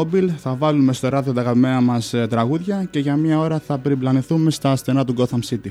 Mobile. Θα βάλουμε στο ράδιο τα αγαπημένα μας ε, τραγούδια και για μία ώρα θα περιπλανηθούμε στα στενά του Gotham City.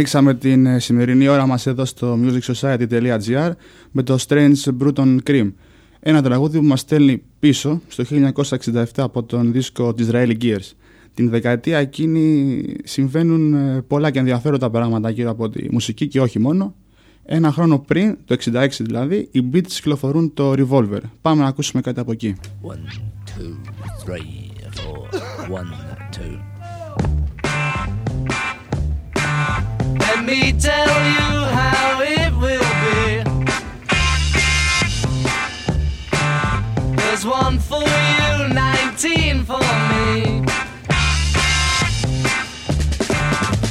Ανοίξαμε την ε, σημερινή ώρα μας εδώ στο musicsociety.gr με το Strange Bruton Cream. Ένα τραγούδι που μας στέλνει πίσω στο 1967 από τον δίσκο της Israeli Gears. Την δεκαετία εκείνη συμβαίνουν ε, πολλά και ενδιαφέροντα πράγματα γύρω από τη μουσική και όχι μόνο. Ένα χρόνο πριν, το 66 δηλαδή, οι Beats κυκλοφορούν το Revolver. Πάμε να ακούσουμε κάτι από εκεί. One, two, three, four. One, two. Me tell you how it will be. There's one for you, 19 for me.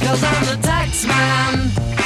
Cause I'm the tax man.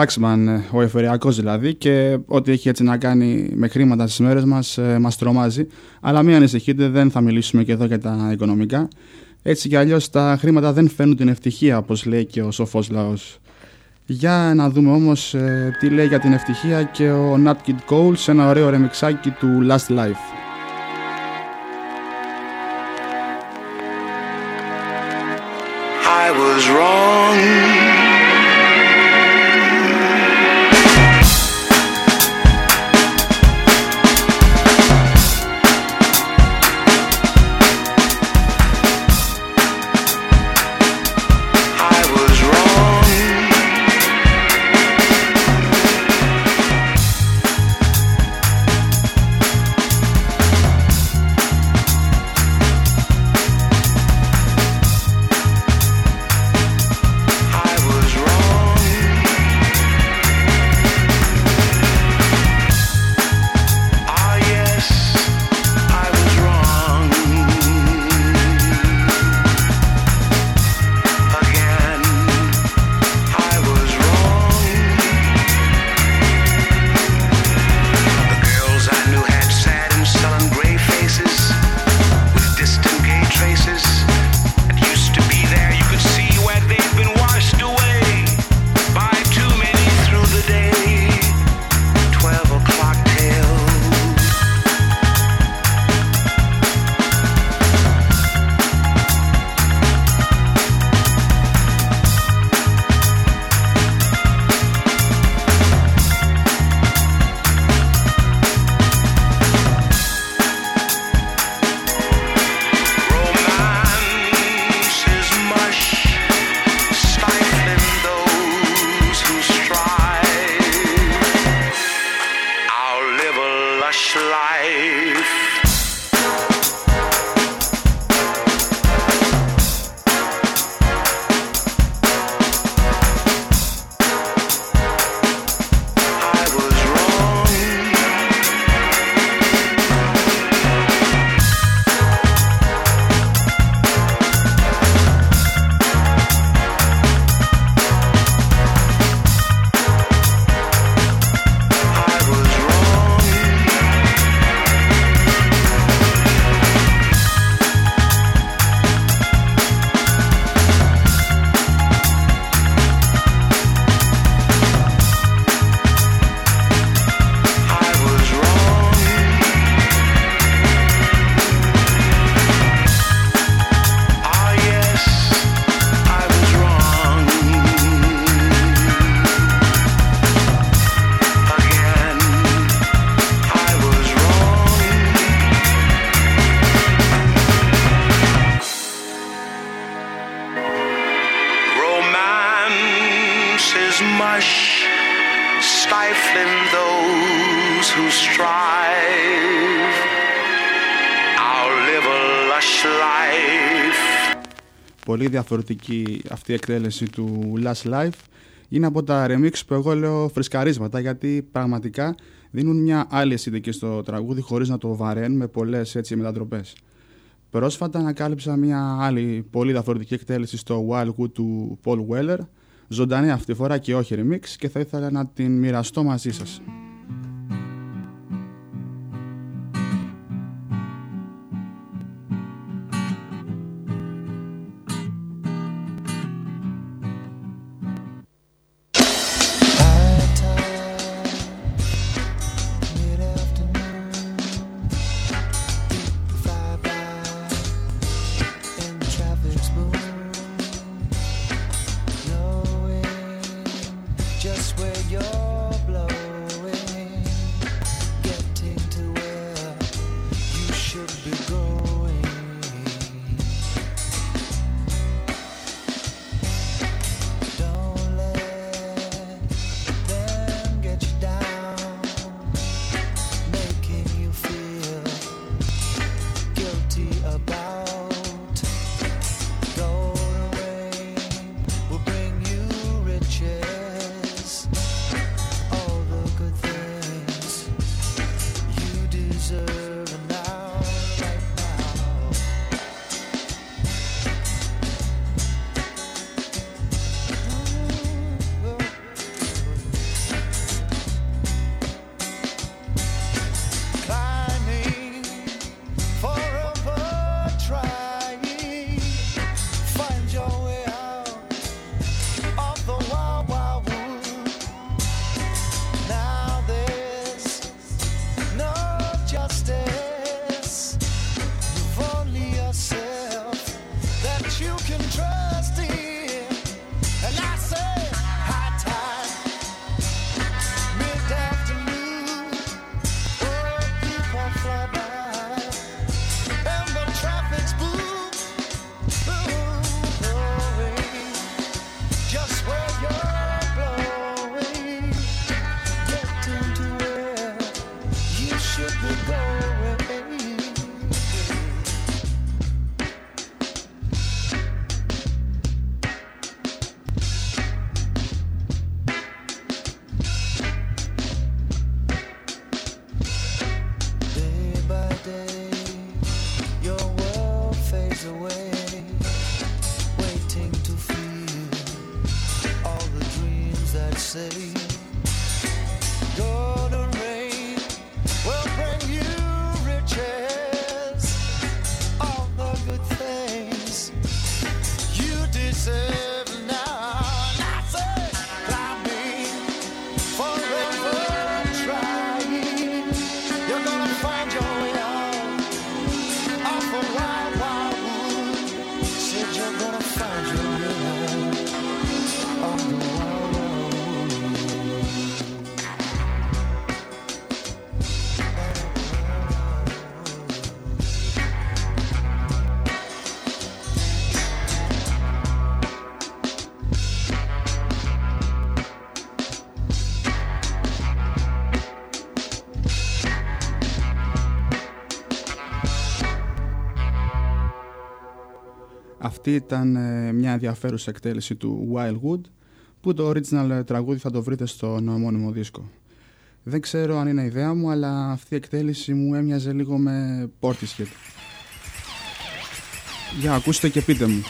Τάξμαν, ο εφοριακός δηλαδή και ό,τι έχει έτσι να κάνει με χρήματα στις μέρες μας μας τρομάζει. Αλλά μην ανησυχείτε, δεν θα μιλήσουμε και εδώ για τα οικονομικά. Έτσι κι αλλιώς τα χρήματα δεν φέρνουν την ευτυχία όπως λέει και ο σοφός λαός. Για να δούμε όμως ε, τι λέει για την ευτυχία και ο Nat Kid Cole σε ένα ωραίο ρεμιξάκι του Last Life. Πολύ διαφορετική αυτή η εκτέλεση του Last Life είναι από τα remix που εγώ λέω φρεσκαρίσματα γιατί πραγματικά δίνουν μια άλλη αισθητική στο τραγούδι χωρίς να το βαραίνουν με πολλές έτσι μετατροπές. Πρόσφατα ανακάλυψα μια άλλη πολύ διαφορετική εκτέλεση στο Wildwood του Paul Weller ζωντανή αυτή τη φορά και όχι remix και θα ήθελα να την μοιραστώ μαζί σας. deserve. Αυτή ήταν ε, μια ενδιαφέρουσα εκτέλεση του Wildwood που το original ε, τραγούδι θα το βρείτε στον ομώνυμο δίσκο. Δεν ξέρω αν είναι ιδέα μου, αλλά αυτή η εκτέλεση μου έμοιαζε λίγο με Portishead. Για ακούστε και πείτε μου.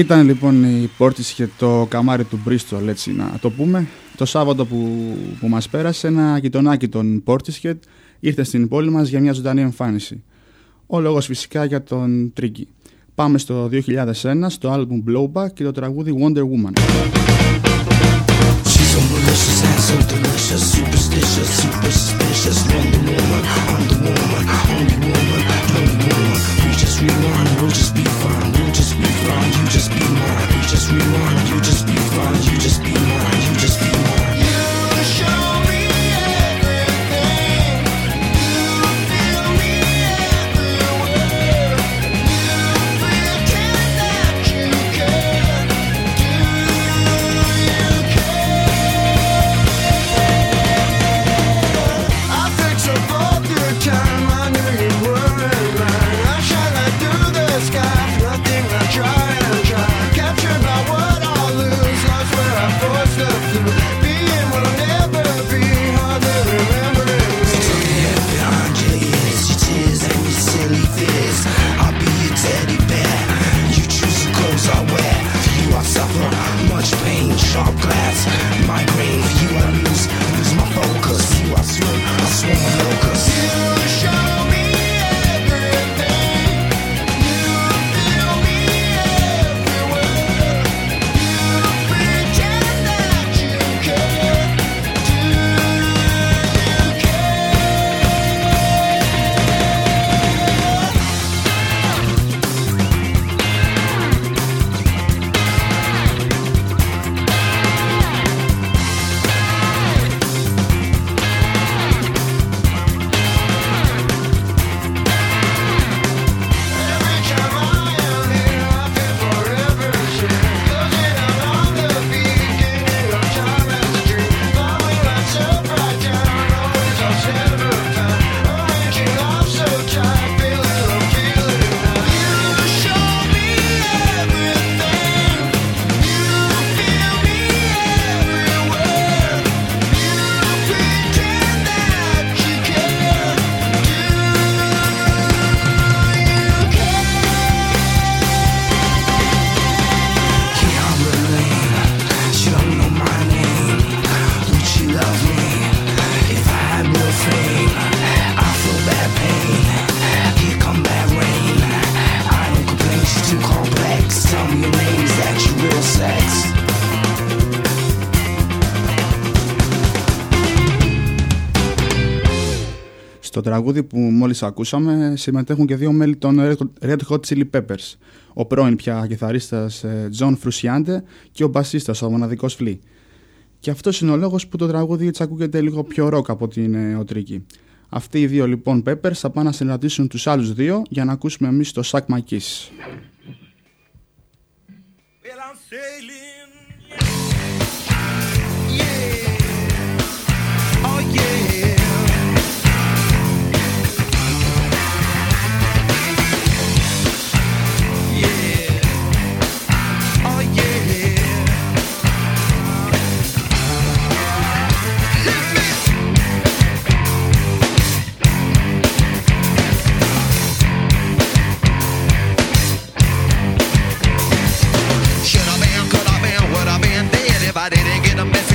Ήταν λοιπόν η πόρτιση και το καμάρι του Bristol, έτσι να το πούμε. Το Σάββατο που, που μας πέρασε, ένα γειτονάκι των Portishead ήρθε στην πόλη μας για μια ζωντανή εμφάνιση. Ο λόγος φυσικά για τον Τρίγκη. Πάμε στο 2001 στο άλμπουμ Blowback και το τραγούδι Wonder Woman. Τραγούδι που μόλις ακούσαμε συμμετέχουν και δύο μέλη των Red Hot Chili Peppers. Ο πρώην πια κιθαρίστας John Frusciante και ο μπασίστας, ο μοναδικός Flea. Και αυτός είναι ο λόγος που το τραγούδι έτσι ακούγεται λίγο πιο ροκ από την ο Τρίκη. Αυτοί οι δύο λοιπόν Peppers θα πάνε να συναντήσουν τους άλλους δύο για να ακούσουμε εμείς το Suck My Kiss. I didn't get a message.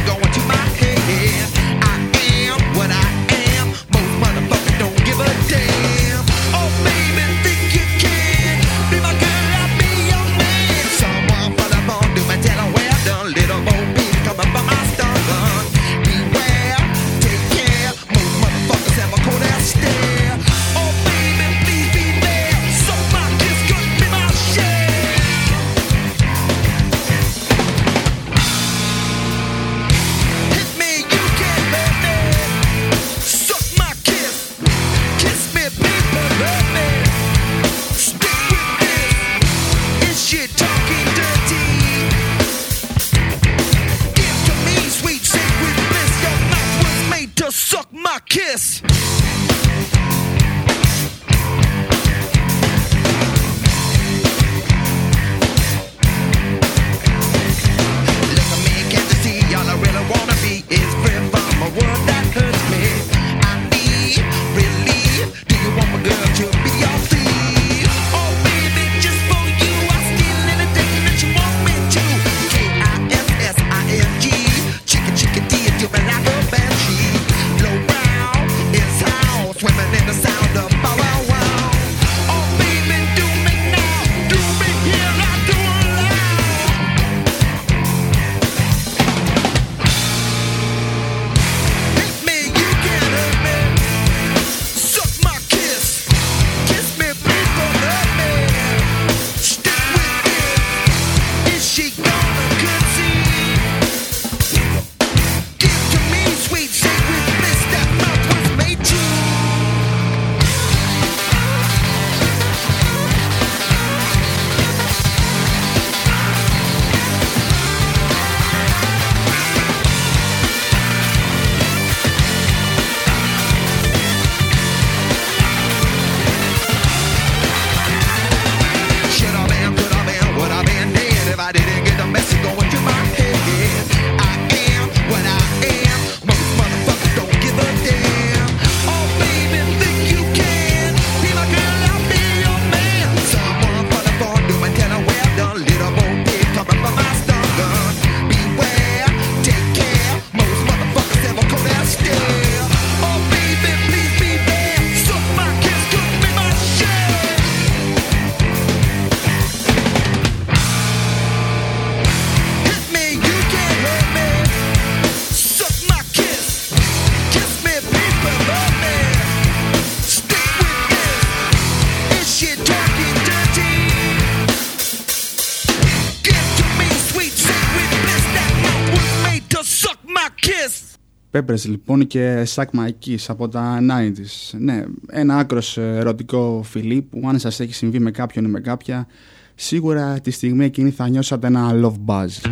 Peppers λοιπόν και Suck My Kiss από τα 90s. Ναι, ένα άκρος ερωτικό φιλί που αν σας έχει συμβεί με κάποιον ή με κάποια σίγουρα τη στιγμή εκείνη θα νιώσατε ένα love buzz.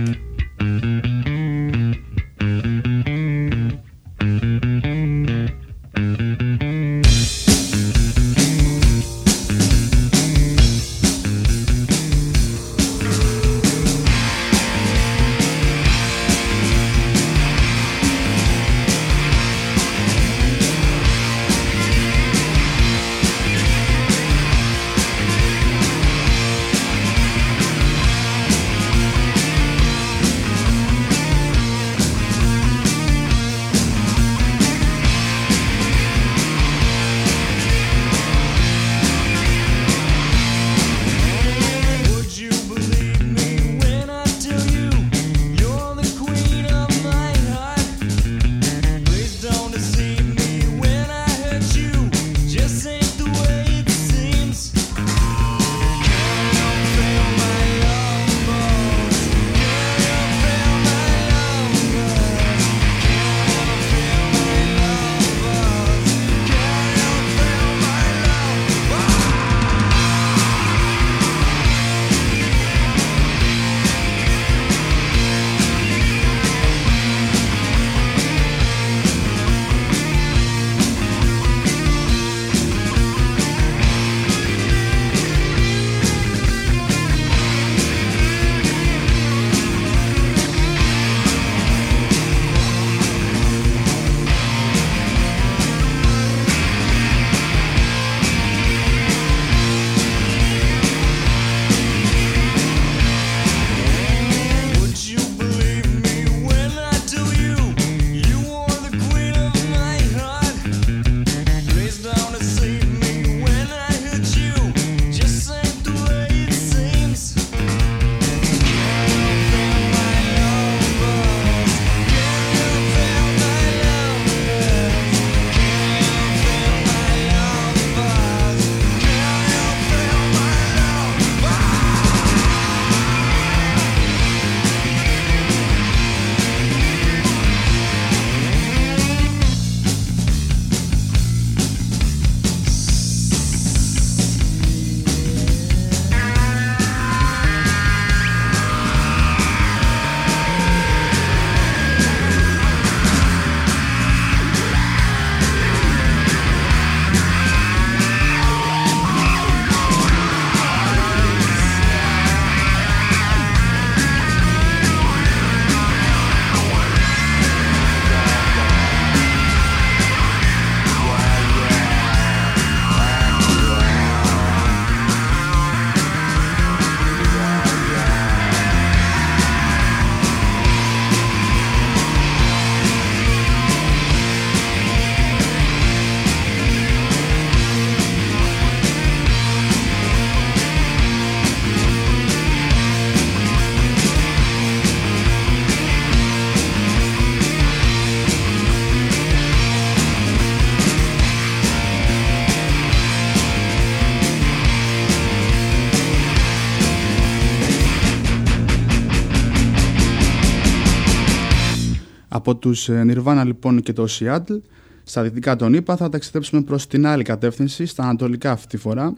Από τους ε, Nirvana λοιπόν και το Seattle, στα δυτικά των ΗΠΑ θα ταξιδέψουμε προς την άλλη κατεύθυνση, στα ανατολικά αυτή τη φορά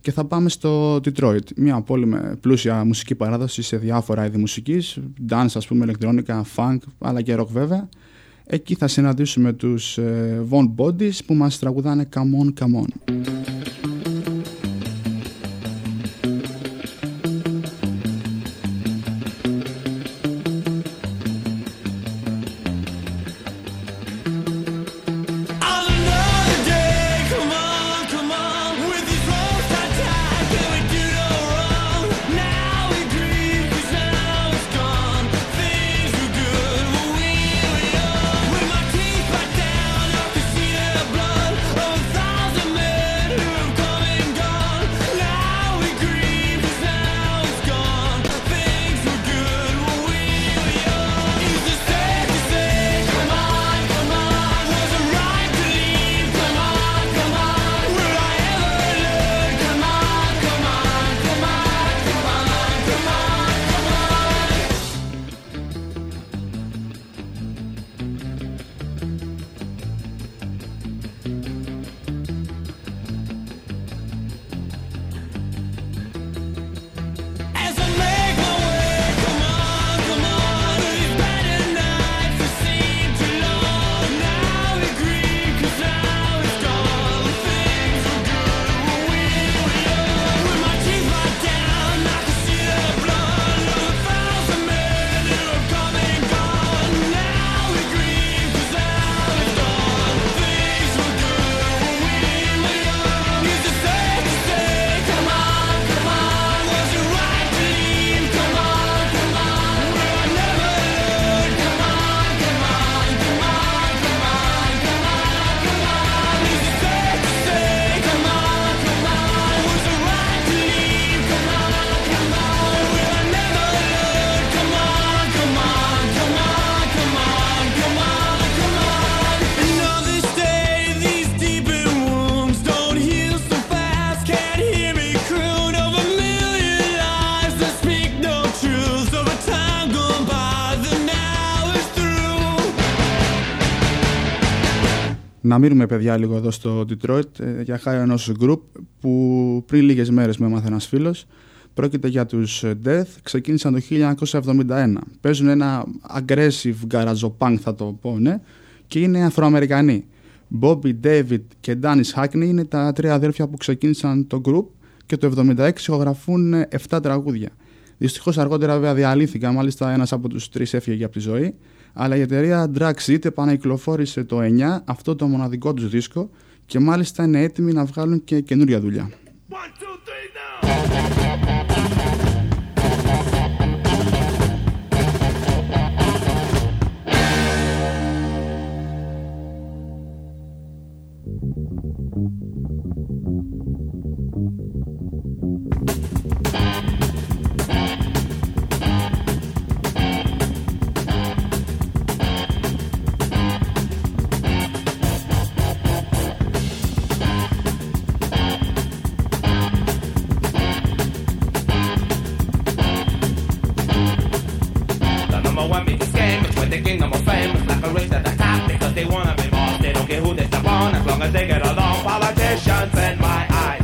και θα πάμε στο Detroit, μια πόλη με πλούσια μουσική παράδοση σε διάφορα είδη μουσικής, dance ας πούμε, ηλεκτρόνικα, funk, αλλά και rock βέβαια. Εκεί θα συναντήσουμε τους ε, Von Bodies που μας τραγουδάνε Come On, Come On. Να μείνουμε παιδιά λίγο εδώ στο Detroit ε, για χάρη ενό group που πριν λίγες μέρες με έμαθε ένας φίλος. Πρόκειται για τους Death, ξεκίνησαν το 1971. Παίζουν ένα aggressive garage punk θα το πω, ναι, και είναι Αφροαμερικανοί. Bobby, David και Dennis Hackney είναι τα τρία αδέρφια που ξεκίνησαν το group και το 1976 ηχογραφούν 7 τραγούδια. Δυστυχώς αργότερα βέβαια διαλύθηκαν, μάλιστα ένας από τους τρεις έφυγε από τη ζωή. Αλλά η εταιρεία Drag Seat επανακυκλοφόρησε το 9 αυτό το μοναδικό τους δίσκο και μάλιστα είναι έτοιμοι να βγάλουν και καινούρια δουλειά. They a ticket all. politicians in my eyes.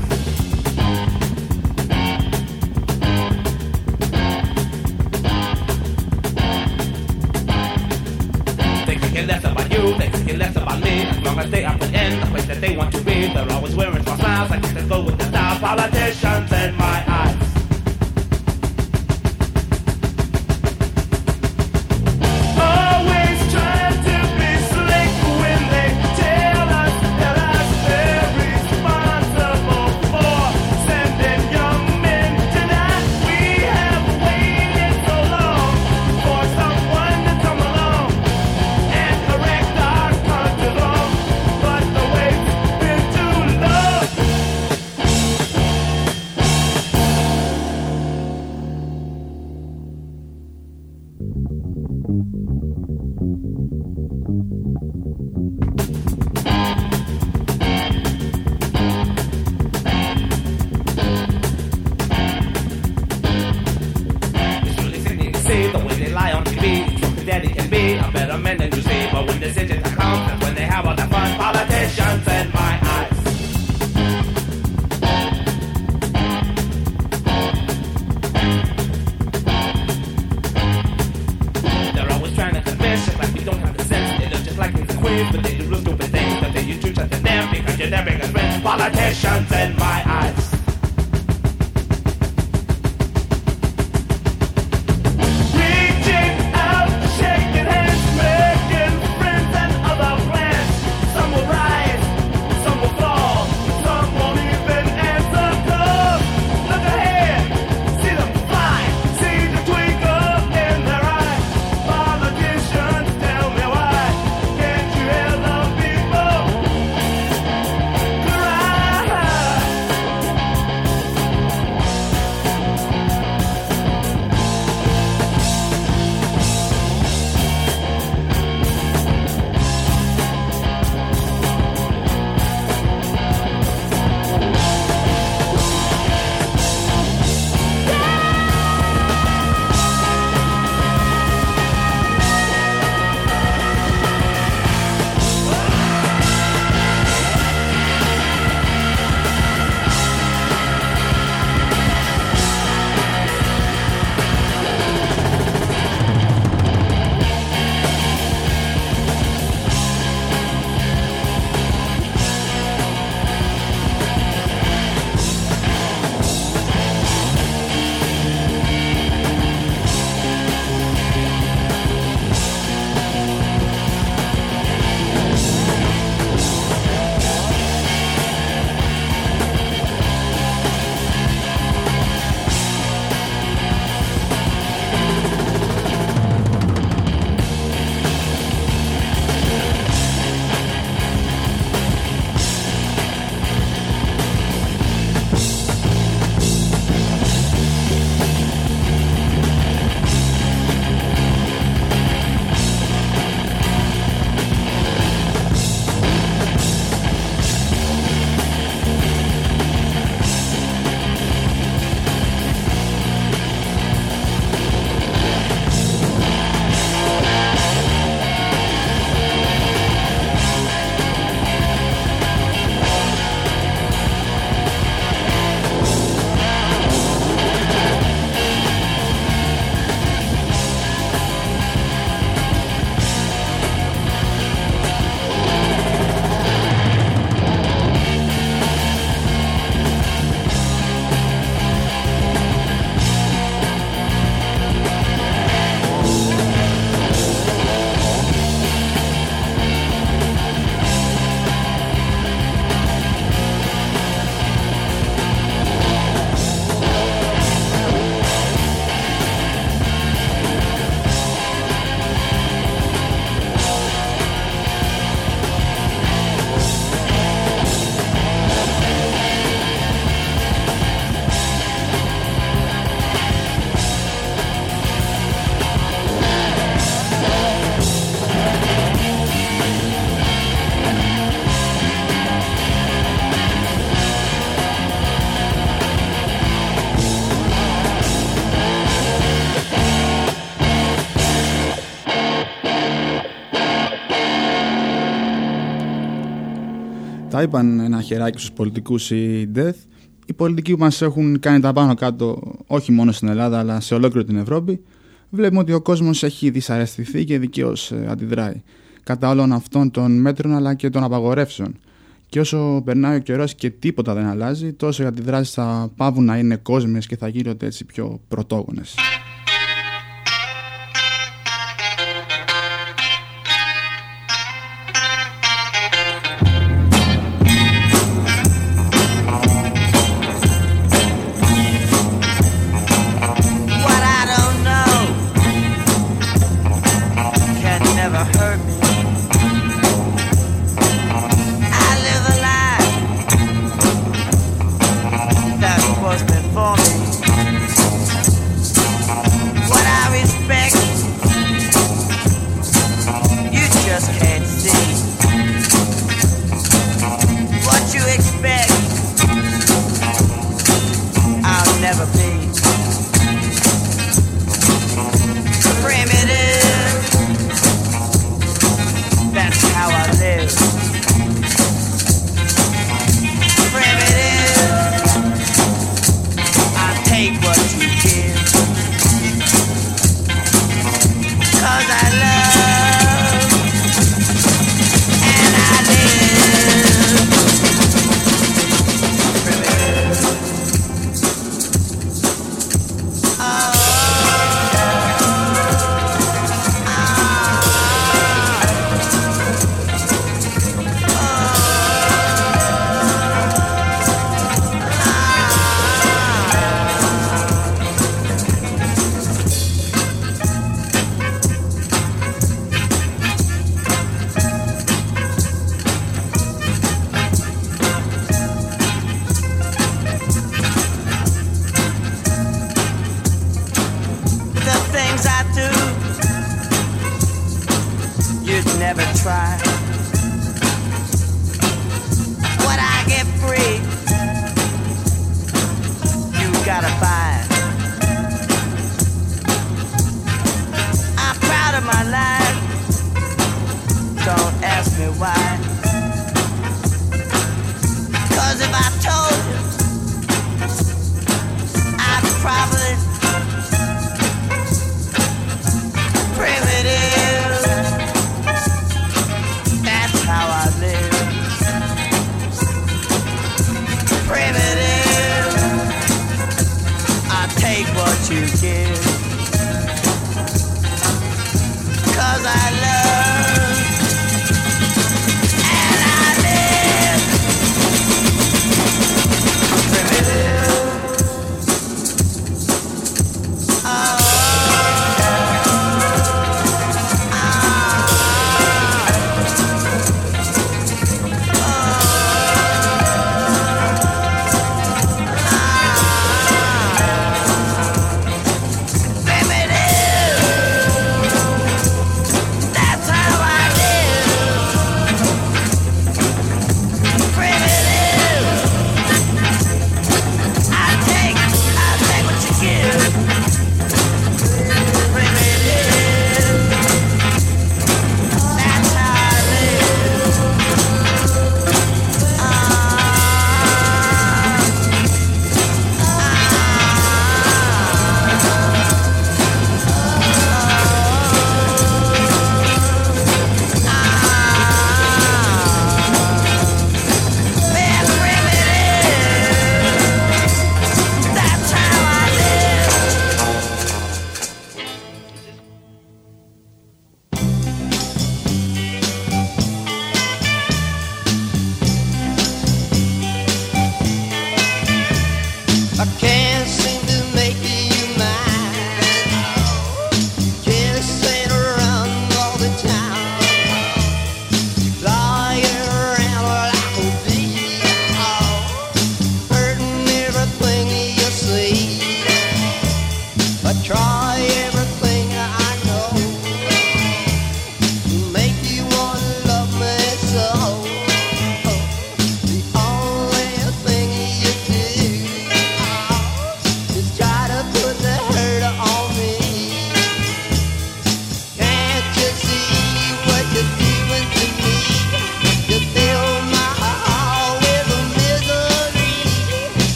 They think it Less about you, they think thinking less about me. As long as they are put in the place that they want to be, they're always wearing small smiles. Like it's go with the style. Politics. Τα είπαν ένα χεράκι στους πολιτικούς οι Death. Οι πολιτικοί που μας έχουν κάνει τα πάνω κάτω όχι μόνο στην Ελλάδα αλλά σε ολόκληρη την Ευρώπη βλέπουμε ότι ο κόσμος έχει δυσαρεστηθεί και δικαίως ε, αντιδράει κατά όλων αυτών των μέτρων αλλά και των απαγορεύσεων. Και όσο περνάει ο καιρός και τίποτα δεν αλλάζει, τόσο οι αντιδράσεις θα πάβουν να είναι κόσμιες και θα γίνονται έτσι πιο πρωτόγονες.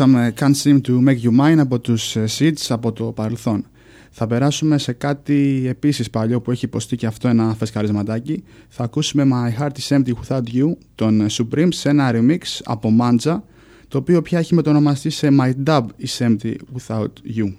Ακούσαμε Can't Seem to Make You Mine από τους ε, Seeds από το παρελθόν. Θα περάσουμε σε κάτι επίσης παλιό που έχει υποστεί και αυτό ένα φεσκαρισματάκι. Θα ακούσουμε My Heart is Empty Without You των Supreme σε ένα remix από Manja το οποίο πια έχει μετονομαστεί σε My Dub is Empty Without You.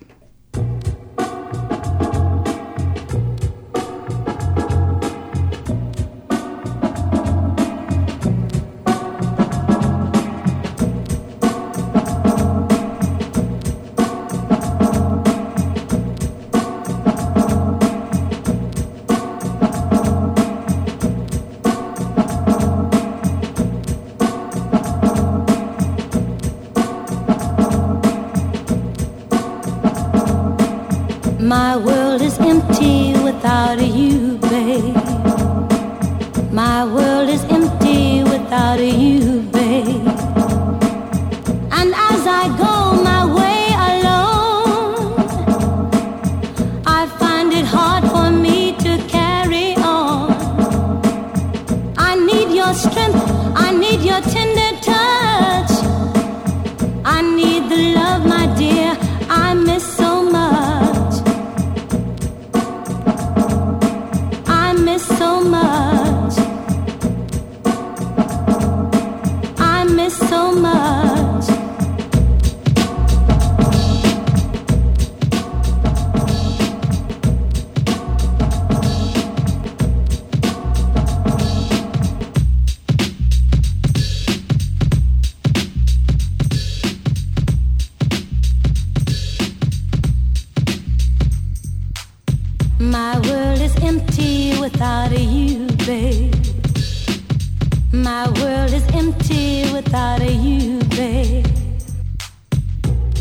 without a you, babe.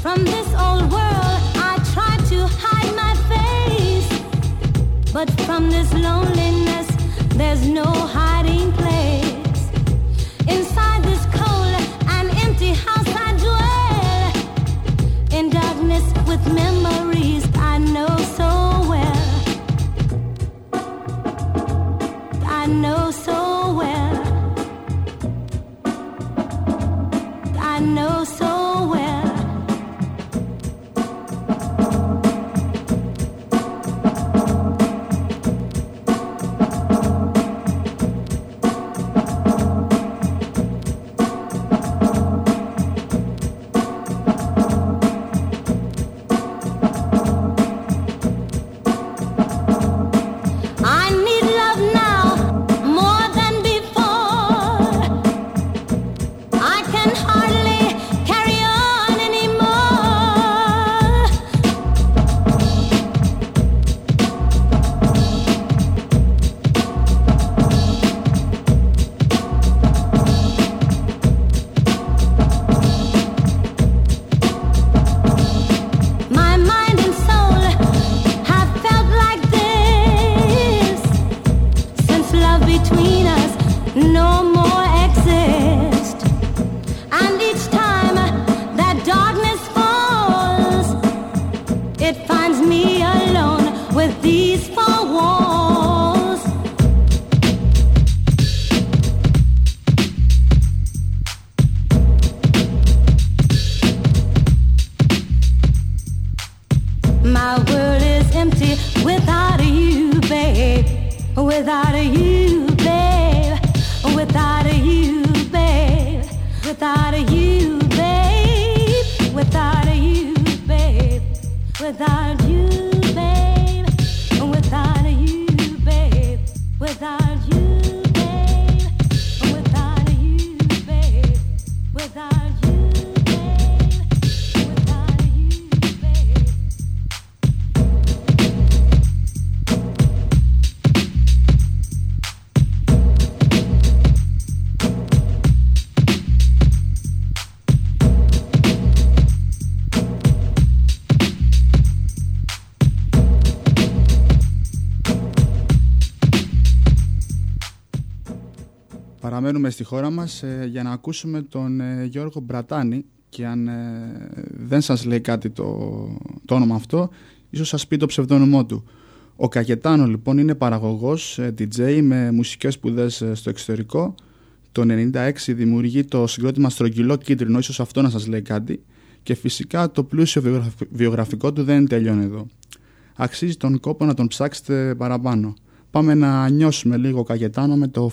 From this old world, I try to hide my face. But from this loneliness, there's no hiding. without you. Παραμένουμε στη χώρα μας ε, για να ακούσουμε τον ε, Γιώργο Μπρατάνη και αν δεν σας λέει κάτι το, το όνομα αυτό, ίσως σας πει το ψευδόνυμό του. Ο Κακετάνο λοιπόν είναι παραγωγός, DJ με μουσικές σπουδές στο εξωτερικό. Το 1996 δημιουργεί το συγκρότημα Στρογγυλό Κίτρινο, ίσως αυτό να σας λέει κάτι. Και φυσικά το πλούσιο βιογραφικό του δεν τελειώνει εδώ. Αξίζει τον κόπο να τον ψάξετε παραπάνω. Πάμε να νιώσουμε λίγο Καγετάνο με το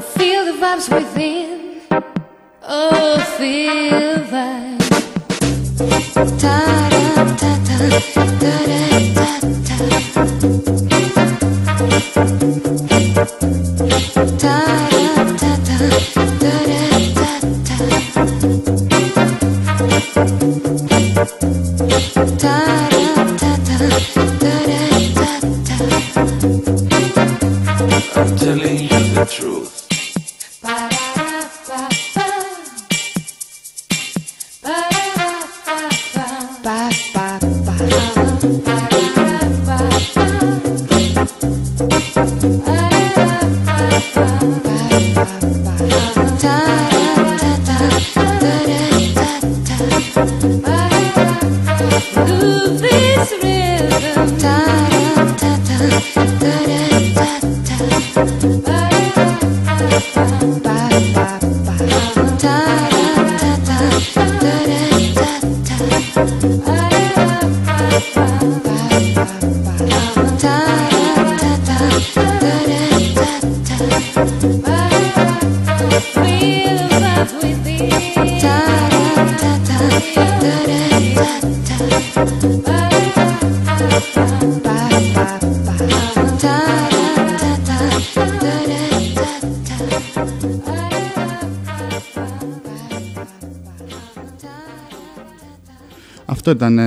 Feel the vibes within. Oh, feel the vibe.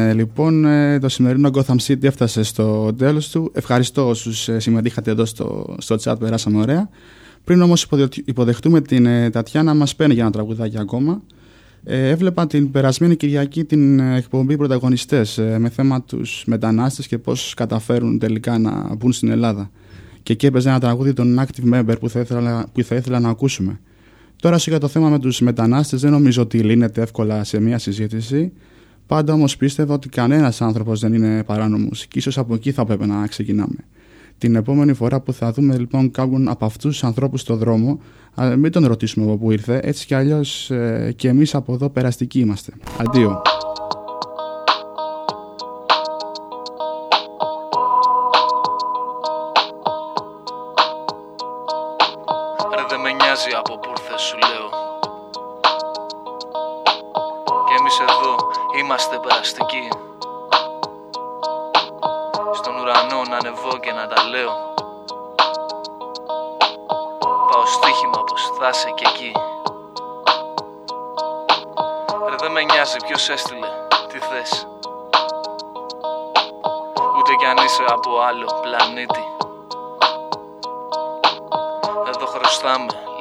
Ε, λοιπόν ε, το σημερινό Gotham City έφτασε στο τέλος του. Ευχαριστώ όσους ε, συμμετείχατε εδώ στο, στο chat, περάσαμε ωραία. Πριν όμως υποδεχτούμε την Τατιάνα μας παίρνει για ένα τραγουδάκι ακόμα. έβλεπα την περασμένη Κυριακή την εκπομπή πρωταγωνιστές με θέμα τους μετανάστες και πώς καταφέρουν τελικά να μπουν στην Ελλάδα. Και εκεί έπαιζε ένα τραγούδι των Active Member που θα ήθελα, που θα ήθελα να ακούσουμε. Τώρα, όσο για το θέμα με τους μετανάστες, δεν νομίζω ότι λύνεται εύκολα σε μια συζήτηση. Πάντα όμως πίστευα ότι κανένας άνθρωπος δεν είναι παράνομος και ίσως από εκεί θα πρέπει να ξεκινάμε. Την επόμενη φορά που θα δούμε λοιπόν κάποιον από αυτούς τους ανθρώπους στο δρόμο, μην τον ρωτήσουμε από πού ήρθε, έτσι κι αλλιώς ε, και εμείς από εδώ περαστικοί είμαστε. Αντίο.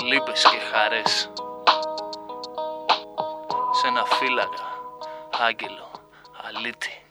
Λύπες και χαρές Σε ένα φύλακα, άγγελο, αλήτη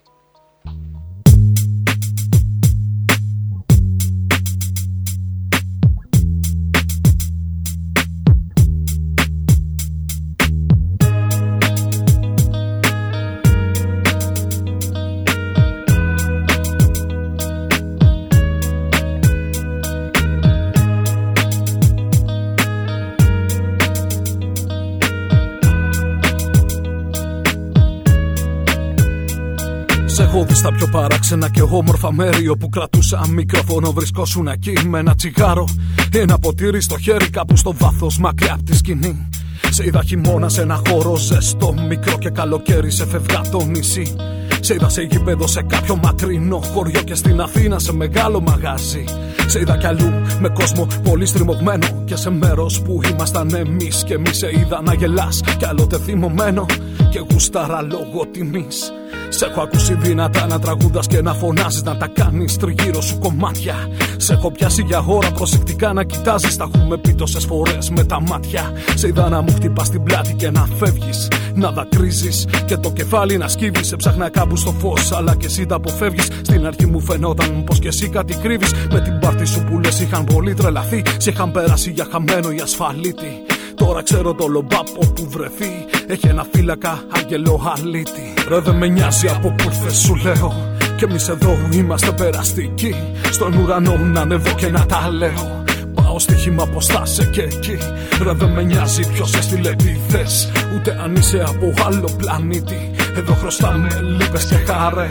Στα πιο παράξενα και όμορφα μέρη όπου κρατούσα μικρόφωνο βρισκόσουν εκεί με ένα τσιγάρο. Ένα ποτήρι στο χέρι κάπου στο βάθος μακριά από τη σκηνή. Σε είδα χειμώνα σε ένα χώρο ζεστό, μικρό και καλοκαίρι σε φευγάτο νησί. Σε είδα σε γήπεδο σε κάποιο μακρινό χωριό και στην Αθήνα σε μεγάλο μαγάζι. Σε είδα κι αλλού με κόσμο πολύ στριμωγμένο και σε μέρος που ήμασταν εμείς. Και μη σε είδα να γελάς κι άλλοτε θυμωμένο και γουστάρα λόγω τιμής. Σε έχω ακούσει δυνατά να τραγούδα και να φωνάζεις να τα κάνεις τριγύρω σου κομμάτια. Σε έχω πιάσει για ώρα προσεκτικά να κοιτάζεις. Τα έχουμε πει τόσες φορές με τα μάτια. Σε είδα να μου χτυπάς την πλάτη και να φεύγεις. Να δακρύζεις και το κεφάλι να σκύβεις. Σε ψάχνα κάπου στο φως, αλλά και εσύ τα αποφεύγεις. Στην αρχή μου φαινόταν πως και εσύ κάτι κρύβεις. Με την πάρτι σου που λες είχαν πολύ τρελαθεί. Σε είχαν περάσει για χαμένο ή ασφαλίτη. Τώρα ξέρω το λομπάπο που βρεθεί. Έχει ένα φύλακα, άγγελο αλήτη. Ρε δεν με νοιάζει από που σου λέω. Και εμείς εδώ είμαστε περαστικοί. Στον ουρανό να ανεβώ και να τα λέω. Πάω στοίχημα πω θα είσαι και εκεί. Ρε δεν με νοιάζει ποιος έστειλε τι θες. Ούτε αν είσαι από άλλο πλανήτη. Εδώ χρωστάμε λύπες και χάρε.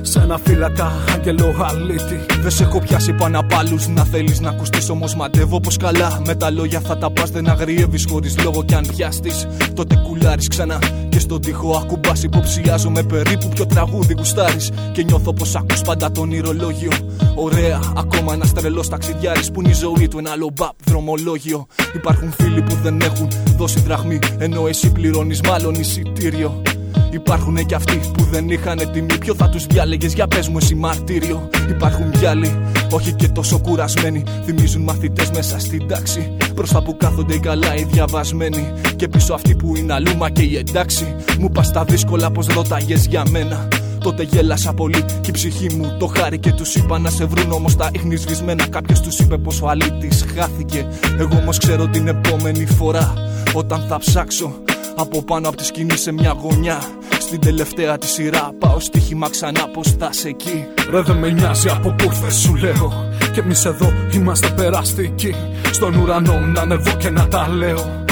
Σε ένα φύλακα, άγγελο αλήτη. Δεν σε έχω πιάσει πάνω απ' άλλους Να θέλεις να ακουστείς όμως μαντεύω πως καλά. Με τα λόγια θα τα πας, δεν αγριεύεις χωρίς λόγο κι αν πιάστη. Τότε κουλάρεις ξανά και στον τοίχο ακουμπάς. Υποψιάζομαι περίπου πιο τραγούδι γουστάρεις. Και νιώθω πως ακούς πάντα τον ηρολόγιο. Ωραία, ακόμα ένα τρελό ταξιδιάρη που είναι η ζωή του ένα λομπάπ δρομολόγιο. Υπάρχουν φίλοι που δεν έχουν δώσει δραχμή, ενώ εσύ πληρώνεις μάλλον εισιτήριο. Υπάρχουν και αυτοί που δεν είχαν τιμή. Ποιο θα τους διάλεγες για πες μου, εσύ μαρτύριο. Υπάρχουν κι άλλοι, όχι και τόσο κουρασμένοι. Θυμίζουν μαθητές μέσα στην τάξη. Μπροστά που κάθονται οι καλά οι διαβασμένοι. Και πίσω αυτοί που είναι αλλούμα και η εντάξει. Μου πας τα δύσκολα πως ρώταγε για μένα. Τότε γέλασα πολύ και η ψυχή μου το χάρη και τους είπα να σε βρουν όμως τα ίχνη σβησμένα. Κάποιος τους είπε πως ο αλήτης χάθηκε. Εγώ όμως ξέρω την επόμενη φορά όταν θα ψάξω από πάνω από τη σκηνή σε μια γωνιά Στην τελευταία τη σειρά πάω στοίχημα ξανά πως θα σε εκεί Ρε δεν με νοιάζει από πού θες σου λέω Κι εμείς εδώ είμαστε περαστικοί Στον ουρανό να ανεβώ και να τα λέω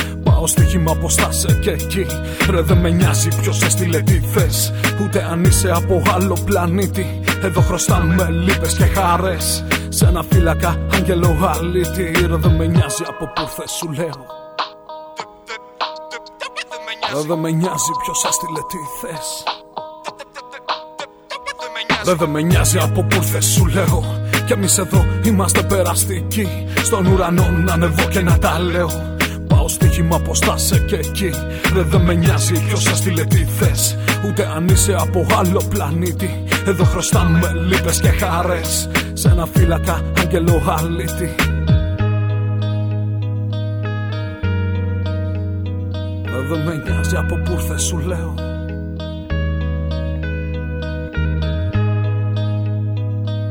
Πάω στοίχημα πως θα σε και εκεί Ρε δεν με νοιάζει ποιος έστειλε τι θες Ούτε αν είσαι από άλλο πλανήτη Εδώ χρωστάμε λύπες και χαρές Σε ένα φύλακα άγγελο αλήτη Ρε δεν με νοιάζει από πού θες σου λέω δεν με νοιάζει ποιος έστειλε τι θες. Δεν με νοιάζει από που θες σου λέω. Κι εμείς εδώ είμαστε περαστικοί. Στον ουρανό να ανεβώ και να τα λέω. Πάω στοίχημα πως θα σε και εκεί. Ρε δεν με νοιάζει ποιος έστειλε τι θες. Ούτε αν είσαι από άλλο πλανήτη. Εδώ χρωστάμε λύπες και χαρές. Σε ένα φύλακα άγγελο αλήτη. Δεν με νοιάζει από που θε σου λέω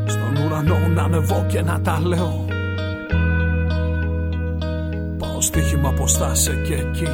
Στον ουρανό να ανεβώ και να τα λέω στοίχημα πως θα και εκεί